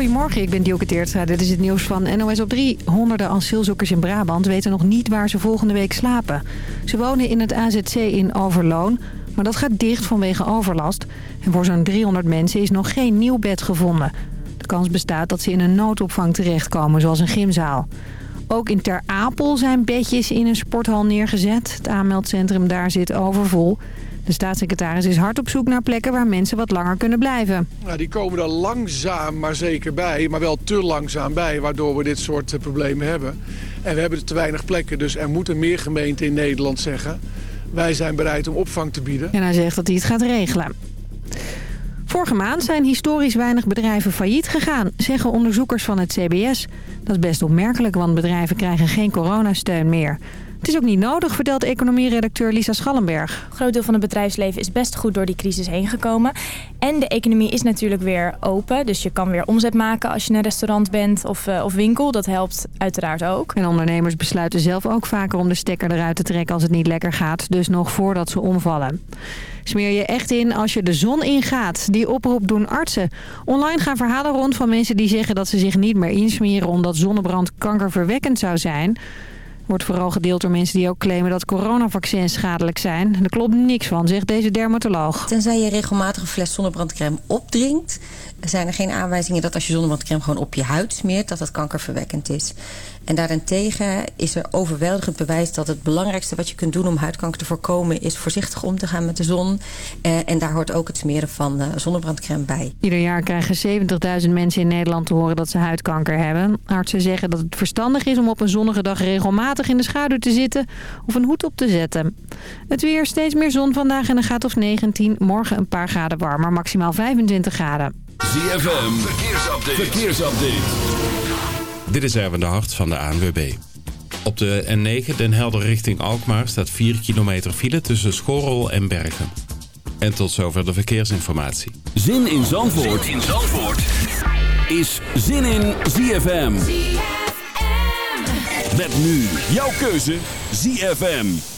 Goedemorgen, ik ben Dioke Teertstra. Dit is het nieuws van NOS op 3. Honderden asielzoekers in Brabant weten nog niet waar ze volgende week slapen. Ze wonen in het AZC in Overloon, maar dat gaat dicht vanwege overlast. En voor zo'n 300 mensen is nog geen nieuw bed gevonden. De kans bestaat dat ze in een noodopvang terechtkomen, zoals een gymzaal. Ook in Ter Apel zijn bedjes in een sporthal neergezet. Het aanmeldcentrum daar zit overvol. De staatssecretaris is hard op zoek naar plekken waar mensen wat langer kunnen blijven. Nou, die komen er langzaam maar zeker bij, maar wel te langzaam bij... waardoor we dit soort eh, problemen hebben. En we hebben te weinig plekken, dus er moeten meer gemeenten in Nederland zeggen... wij zijn bereid om opvang te bieden. En hij zegt dat hij het gaat regelen. Vorige maand zijn historisch weinig bedrijven failliet gegaan, zeggen onderzoekers van het CBS. Dat is best opmerkelijk, want bedrijven krijgen geen coronasteun meer. Het is ook niet nodig, vertelt economieredacteur Lisa Schallenberg. Een groot deel van het bedrijfsleven is best goed door die crisis heen gekomen. En de economie is natuurlijk weer open. Dus je kan weer omzet maken als je een restaurant bent of, uh, of winkel. Dat helpt uiteraard ook. En ondernemers besluiten zelf ook vaker om de stekker eruit te trekken als het niet lekker gaat. Dus nog voordat ze omvallen. Smeer je echt in als je de zon ingaat. Die oproep doen artsen. Online gaan verhalen rond van mensen die zeggen dat ze zich niet meer insmeren... omdat zonnebrand kankerverwekkend zou zijn wordt vooral gedeeld door mensen die ook claimen dat coronavaccins schadelijk zijn. Daar klopt niks van, zegt deze dermatoloog. Tenzij je regelmatig een fles zonnebrandcrème opdrinkt... zijn er geen aanwijzingen dat als je zonnebrandcrème gewoon op je huid smeert... dat dat kankerverwekkend is. En daarentegen is er overweldigend bewijs dat het belangrijkste wat je kunt doen om huidkanker te voorkomen is voorzichtig om te gaan met de zon. Eh, en daar hoort ook het smeren van uh, zonnebrandcrème bij. Ieder jaar krijgen 70.000 mensen in Nederland te horen dat ze huidkanker hebben. Artsen zeggen dat het verstandig is om op een zonnige dag regelmatig in de schaduw te zitten of een hoed op te zetten. Het weer steeds meer zon vandaag en een gaat of 19. Morgen een paar graden warmer, maximaal 25 graden. ZFM, verkeersupdate. verkeersupdate. Dit is Erwin de Hart van de ANWB. Op de N9 Den Helder richting Alkmaar staat 4 kilometer file tussen Schorrel en Bergen. En tot zover de verkeersinformatie. Zin in Zandvoort, zin in Zandvoort. is Zin in ZFM. ZFM. Met nu jouw keuze ZFM.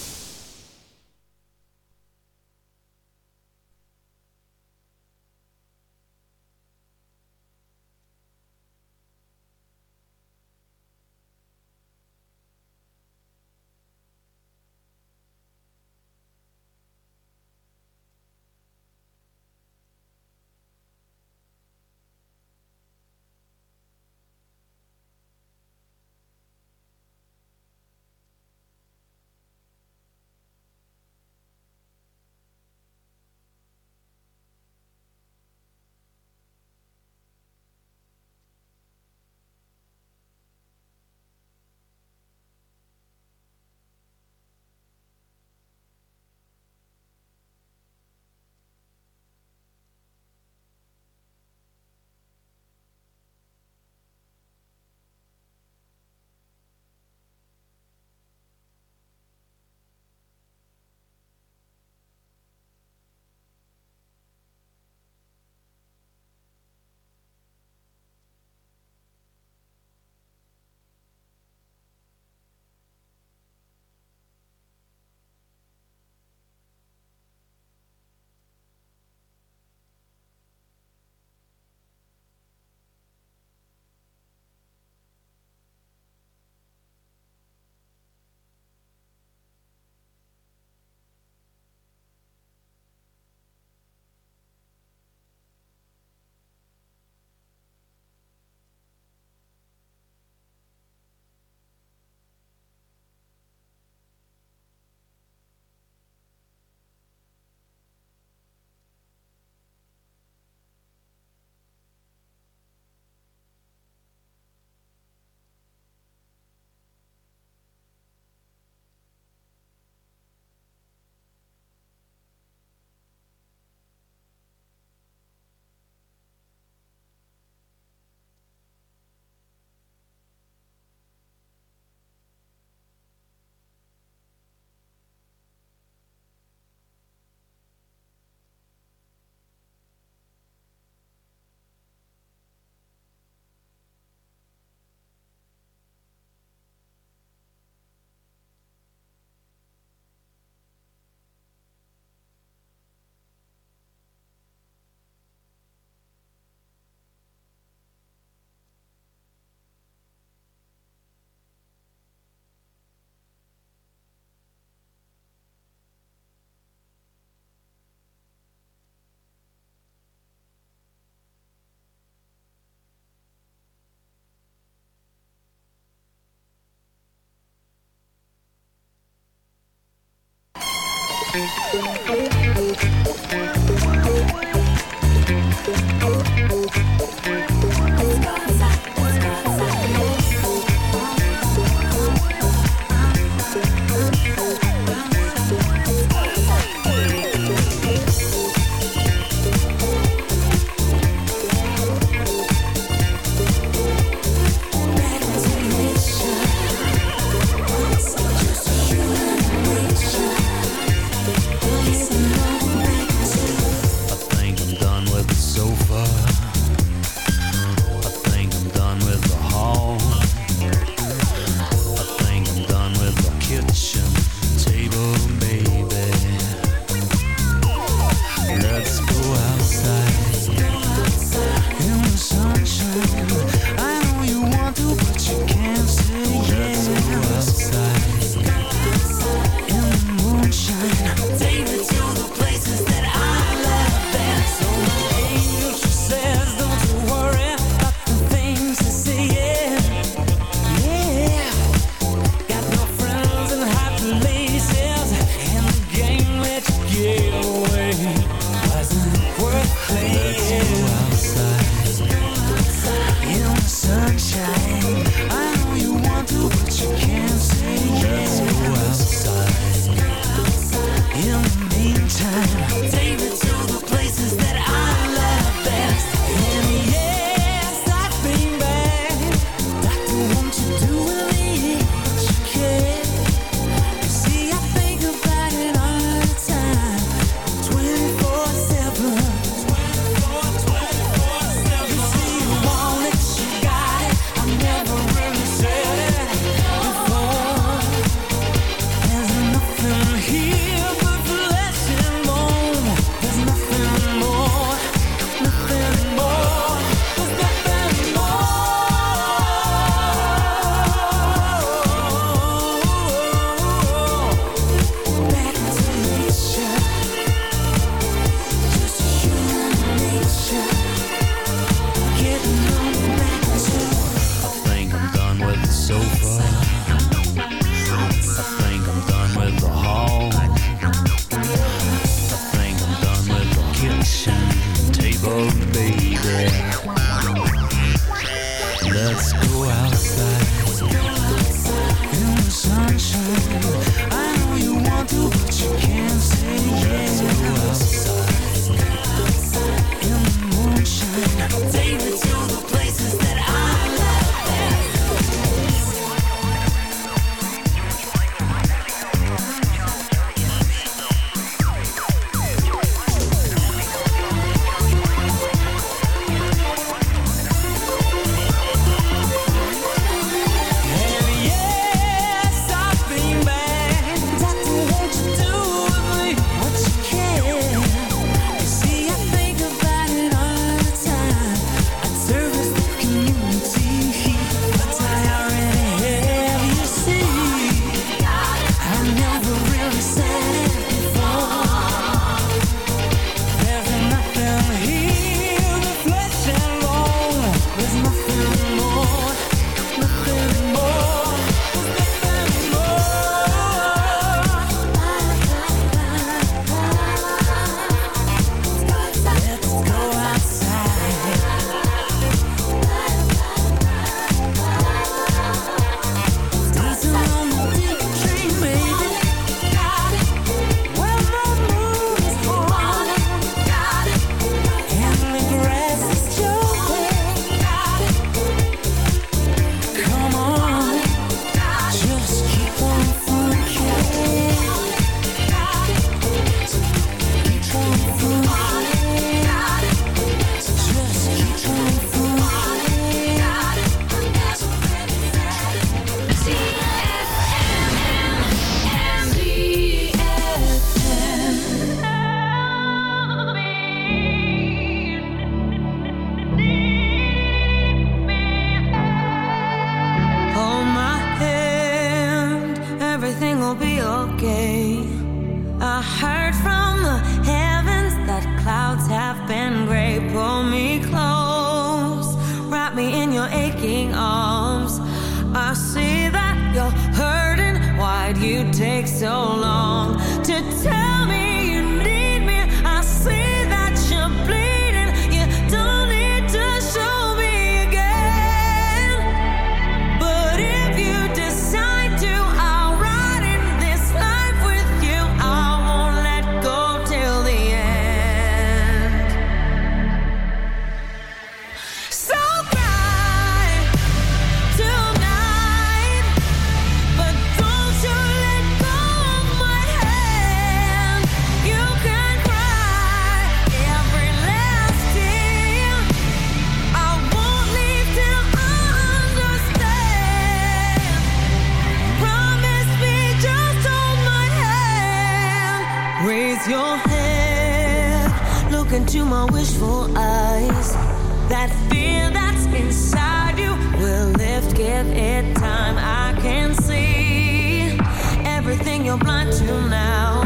Blind to now.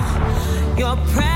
Your prayers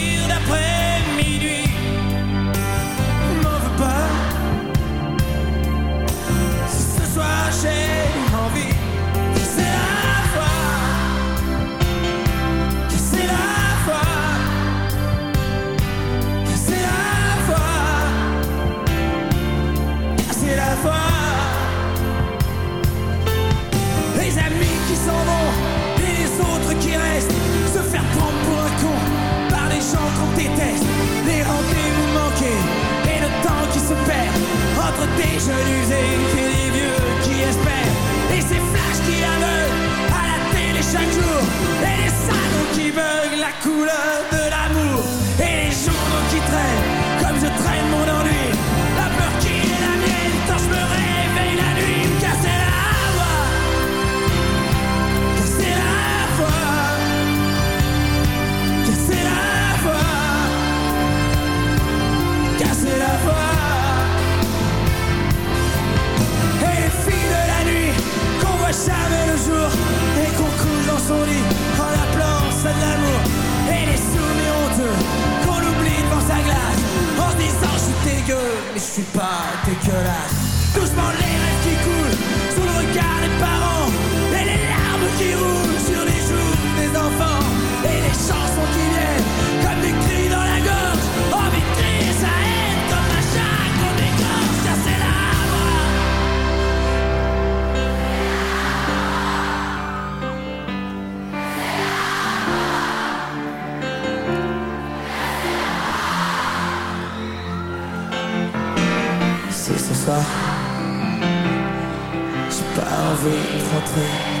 qui s'en vont et les autres qui restent. Se faire prendre pour un con par les gens qu'on déteste. Les rendez-vous manqués et le temps qui se perd entre des jeunes usés et des vieux qui espèrent. Et ces flashs qui aveuglent à la télé chaque jour. Et les salons qui veulent la couleur de l'amour. Et les journaux qui traînent comme je traîne mon homme mais je suis pas dégueulasse. Doucement les rêves qui coulent sous le regard des parents et les larmes qui roulent sur les joues des enfants et les chansons qui ça J'ai pas envie de rentrer.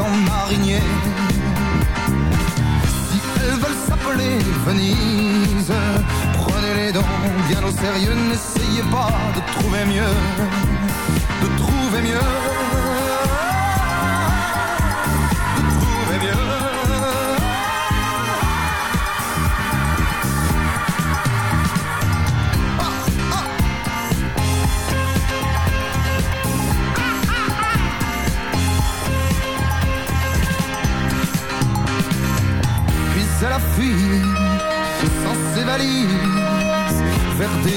En marinier. Si elles veulent s'appeler Venise, prenez-les donc bien au sérieux. N'essayez pas de trouver mieux, de trouver mieux.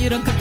you don't come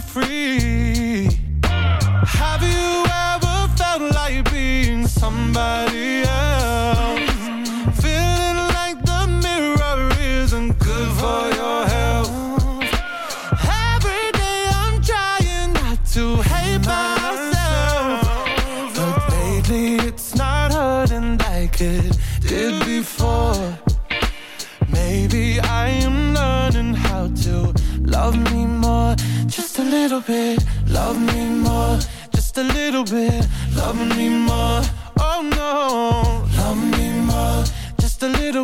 free. Have you ever felt like being somebody?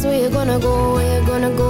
Cause we're gonna go, we're gonna go.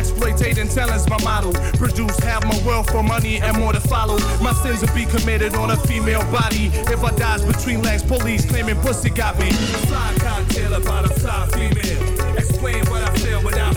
exploitating talent's my model. Produce half my wealth for money and more to follow. My sins will be committed on a female body. If I dies between legs, police claiming pussy got me. Fly cocktail about a fly female. Explain what I feel without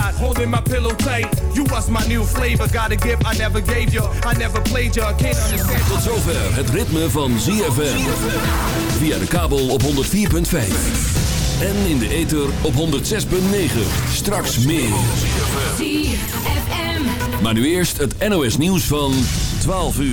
holding my pillow tight. You was my new flavor. Got a gift I never gave you. I never played you. Can't understand. Tot zover het ritme van ZFM. Via de kabel op 104.5. En in de ether op 106.9. Straks meer. ZFM. Maar nu eerst het NOS nieuws van 12 uur.